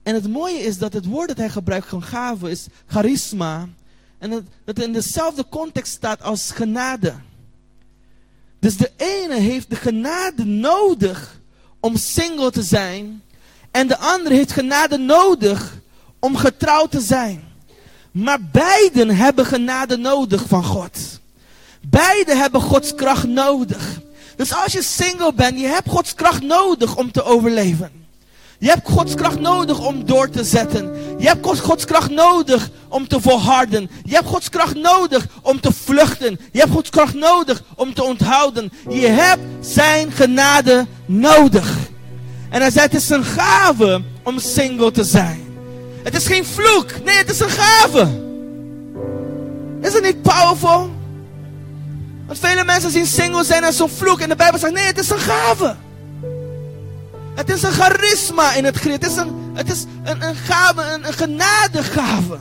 En het mooie is dat het woord dat hij gebruikt van gave is charisma. En dat, dat in dezelfde context staat als genade. Dus de ene heeft de genade nodig om single te zijn. En de andere heeft genade nodig om getrouwd te zijn. Maar beiden hebben genade nodig van God. Beide hebben Gods kracht nodig. Dus als je single bent, je hebt Gods kracht nodig om te overleven. Je hebt Gods kracht nodig om door te zetten. Je hebt Gods kracht nodig om te volharden. Je hebt Gods kracht nodig om te vluchten. Je hebt Gods kracht nodig om te onthouden. Je hebt zijn genade nodig. En hij zei, het is een gave om single te zijn. Het is geen vloek. Nee, het is een gave. Is het niet powerful? Want vele mensen zien single zijn als zo'n vloek. En de Bijbel zegt, nee, het is een gave. Het is een charisma in het Griek. Het is een, het is een, een gave, een, een genadegave.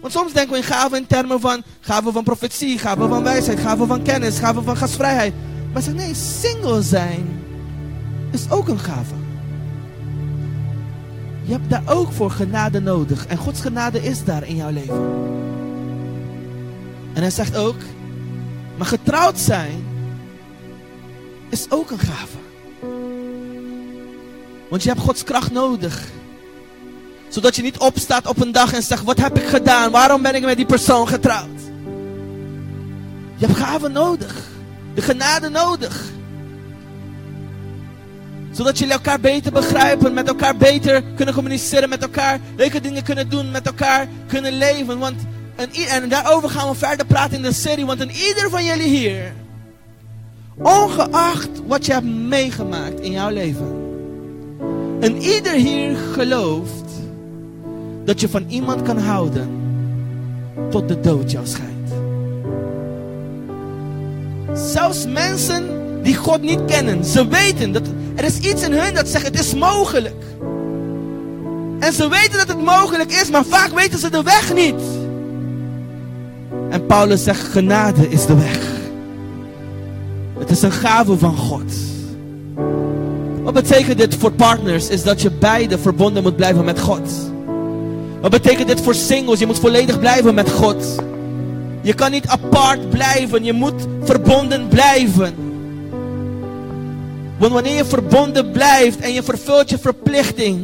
Want soms denken we in gaven in termen van gave van profetie, gave van wijsheid, gave van kennis, gave van gastvrijheid. Maar zeg nee, single zijn is ook een gave. Je hebt daar ook voor genade nodig. En Gods genade is daar in jouw leven. En hij zegt ook, maar getrouwd zijn is ook een gave. Want je hebt Gods kracht nodig Zodat je niet opstaat op een dag en zegt, wat heb ik gedaan? Waarom ben ik met die persoon getrouwd? Je hebt gaven nodig. De genade nodig. Zodat jullie elkaar beter begrijpen, met elkaar beter kunnen communiceren, met elkaar leuke dingen kunnen doen, met elkaar kunnen leven. Want en, daarover gaan we verder praten in de serie. Want een ieder van jullie hier, ongeacht wat je hebt meegemaakt in jouw leven, en ieder hier gelooft dat je van iemand kan houden tot de dood jou scheidt. Zelfs mensen die God niet kennen, ze weten dat er is iets in hun dat zegt het is mogelijk. En ze weten dat het mogelijk is, maar vaak weten ze de weg niet. En Paulus zegt genade is de weg. Het is een gave van God. Wat betekent dit voor partners? Is dat je beide verbonden moet blijven met God. Wat betekent dit voor singles? Je moet volledig blijven met God. Je kan niet apart blijven. Je moet verbonden blijven. Want wanneer je verbonden blijft en je vervult je verplichting,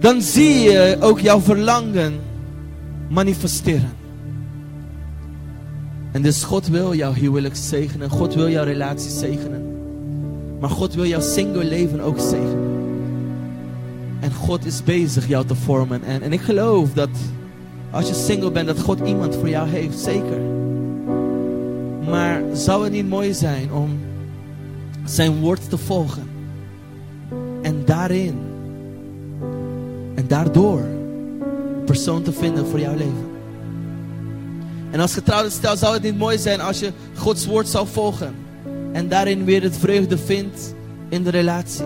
dan zie je ook jouw verlangen manifesteren. En dus God wil jouw huwelijk zegenen. God wil jouw relatie zegenen. Maar God wil jouw single leven ook zegenen. En God is bezig jou te vormen. En, en ik geloof dat als je single bent, dat God iemand voor jou heeft. Zeker. Maar zou het niet mooi zijn om zijn woord te volgen? En daarin en daardoor een persoon te vinden voor jouw leven. En als getrouwde stel zou het niet mooi zijn als je Gods woord zou volgen. En daarin weer het vreugde vindt in de relatie.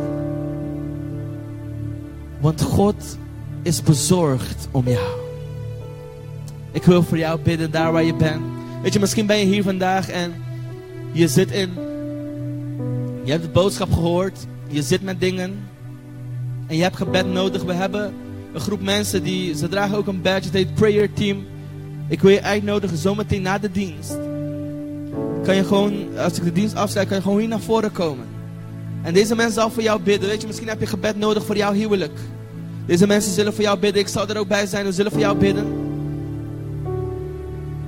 Want God is bezorgd om jou. Ik wil voor jou bidden daar waar je bent. Weet je, misschien ben je hier vandaag en je zit in. Je hebt de boodschap gehoord. Je zit met dingen. En je hebt gebed nodig. We hebben een groep mensen die, ze dragen ook een badge. Het heet Prayer Team. Ik wil je uitnodigen zometeen na de dienst. Kan je gewoon, als ik de dienst afsluit, kan je gewoon hier naar voren komen. En deze mensen zal voor jou bidden. Weet je, misschien heb je gebed nodig voor jouw huwelijk. Deze mensen zullen voor jou bidden. Ik zal er ook bij zijn. We zullen voor jou bidden.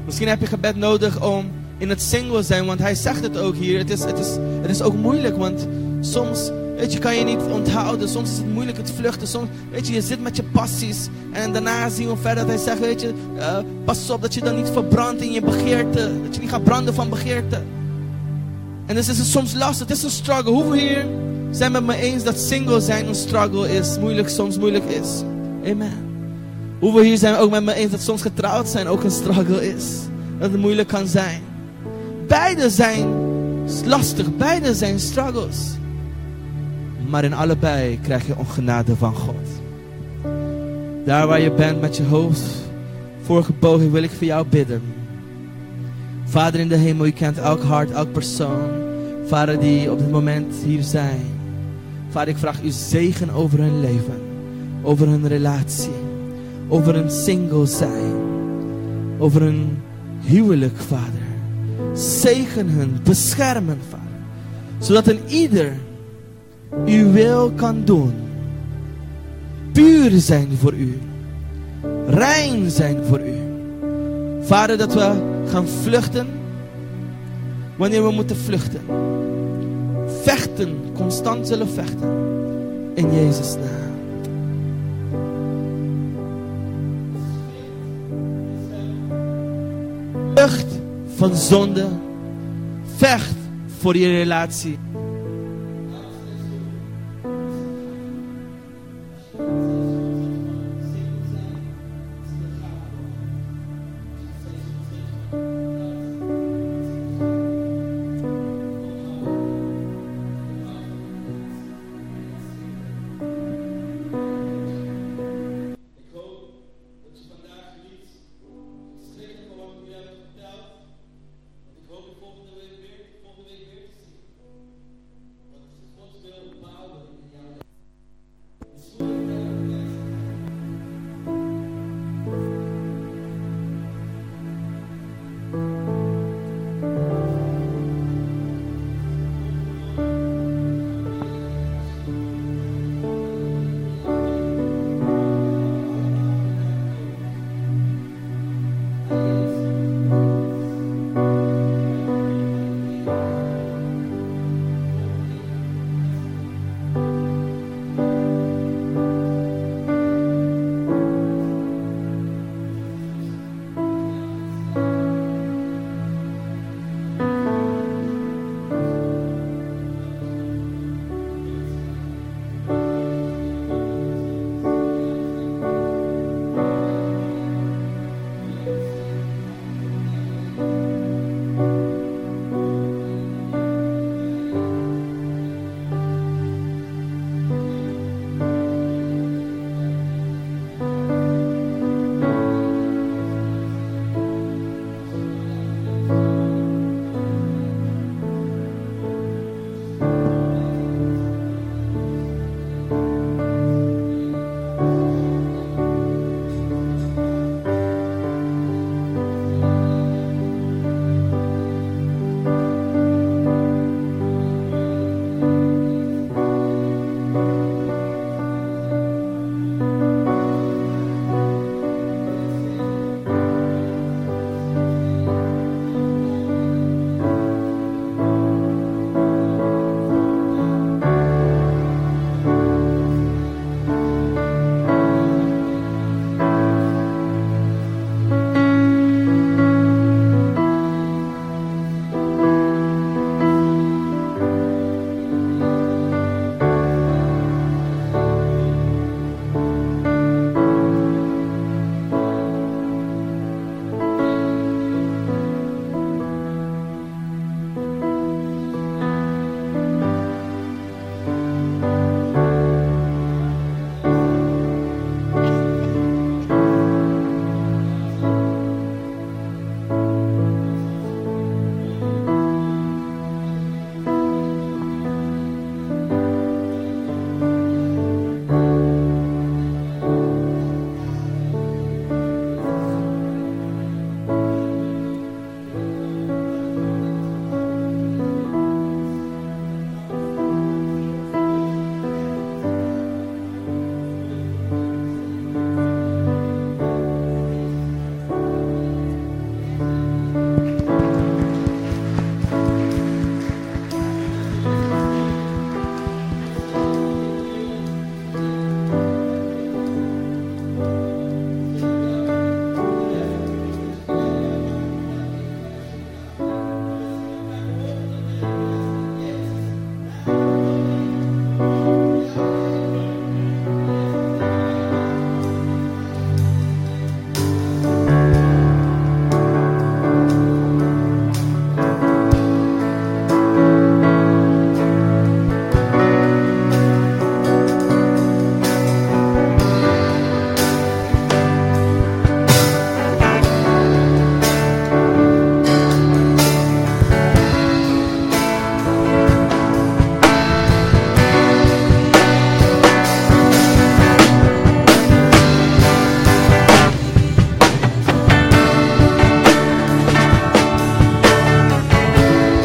Misschien heb je gebed nodig om in het single zijn. Want hij zegt het ook hier. Het is, het is, het is ook moeilijk. Want soms Weet je, kan je niet onthouden. Soms is het moeilijk het vluchten. Soms, weet je, je zit met je passies. En daarna zien we verder dat hij zegt, weet je, uh, pas op dat je dan niet verbrandt in je begeerte. Dat je niet gaat branden van begeerte. En dus is het soms lastig. Het is een struggle. Hoeveel hier zijn met me eens dat single zijn een struggle is? Moeilijk, soms moeilijk is. Amen. Hoeveel hier zijn ook met me eens dat soms getrouwd zijn ook een struggle is? Dat het moeilijk kan zijn. Beide zijn lastig. Beide zijn struggles. Maar in allebei krijg je ongenade van God. Daar waar je bent met je hoofd voorgebogen wil ik voor jou bidden. Vader in de hemel, u kent elk hart, elk persoon. Vader die op dit moment hier zijn. Vader, ik vraag u zegen over hun leven. Over hun relatie. Over hun single zijn. Over hun huwelijk, Vader. Zegen hun, beschermen, Vader. Zodat een ieder uw wil kan doen. Puur zijn voor u. Rein zijn voor u. Vader, dat we gaan vluchten wanneer we moeten vluchten. Vechten, constant zullen vechten. In Jezus' naam. Vlucht van zonde. Vecht voor je relatie